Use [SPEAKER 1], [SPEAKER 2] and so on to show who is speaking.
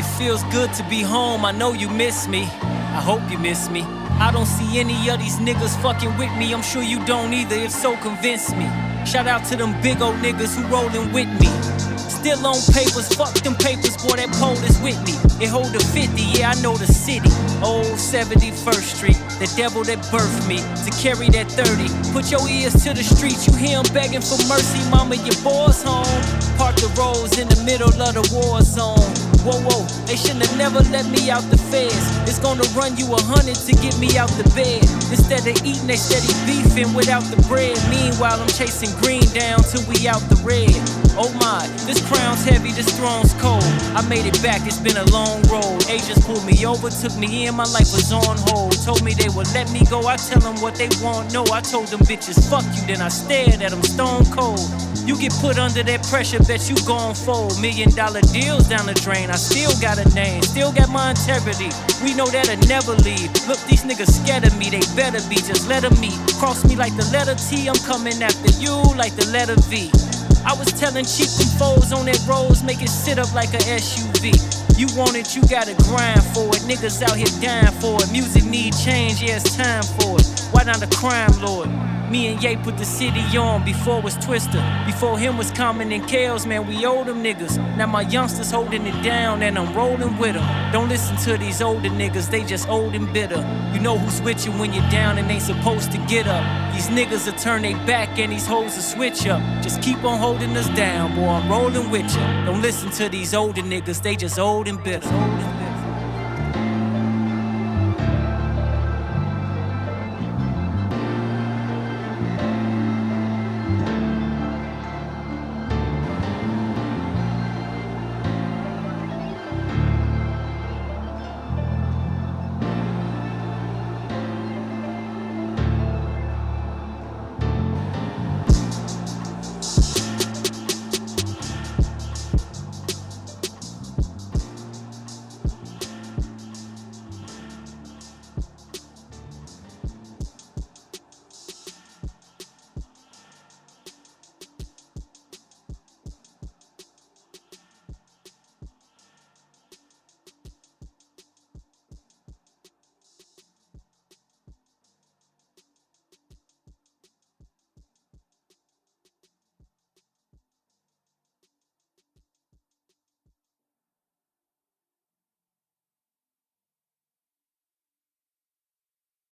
[SPEAKER 1] It feels good to be home, I know you miss me. I hope you miss me. I don't see any of these niggas fucking with me. I'm sure you don't either, if so, convince me. Shout out to them big old niggas who rollin' with me. Still on papers, fuck them papers, boy, that pole is with me. It hold a 50, yeah, I know the city. Old 71st Street, the devil that birthed me. To carry that 30, put your ears to the streets, you hear him begging for mercy. Mama, your boy's home. Park the roads in the middle of the war zone. Whoa, whoa, they shouldn't have never let me out the feds. It's gonna run you a hundred to get me out the bed. Instead of eating, they steady beefing without the bread. Meanwhile, I'm chasing green down till we out the red. Oh my, this crown's heavy, this throne's cold. I made it back, it's been a long road. Agents pulled me over, took me in, my life was on hold. Told me they would let me go, I tell them what they want. No, I told them bitches, fuck you, then I stared at them stone cold. You get put under that pressure, bet you gon' fold. Million dollar deals down the drain. I still got a name, still got my integrity. We know that'll never leave. Look, these niggas scared of me, they better be. Just let them meet. Cross me like the letter T, I'm coming after you like the letter V. I was telling cheap them foes on that roads, make it sit up like a SUV. You want it, you gotta grind for it. Niggas out here dying for it. Music need change, yeah, it's time for it. Why not the crime lord? Me and Ye put the city on before was Twista. Before him was Common and Kales, man, we owe them niggas. Now my youngsters holding it down and I'm rolling with them. Don't listen to these older niggas, they just old and bitter. You know who's with you when you're down and ain't supposed to get up. These niggas will turn their back and these hoes will switch up. Just keep on holding us down, boy, I'm rolling with you. Don't listen to these older niggas, they just old and bitter.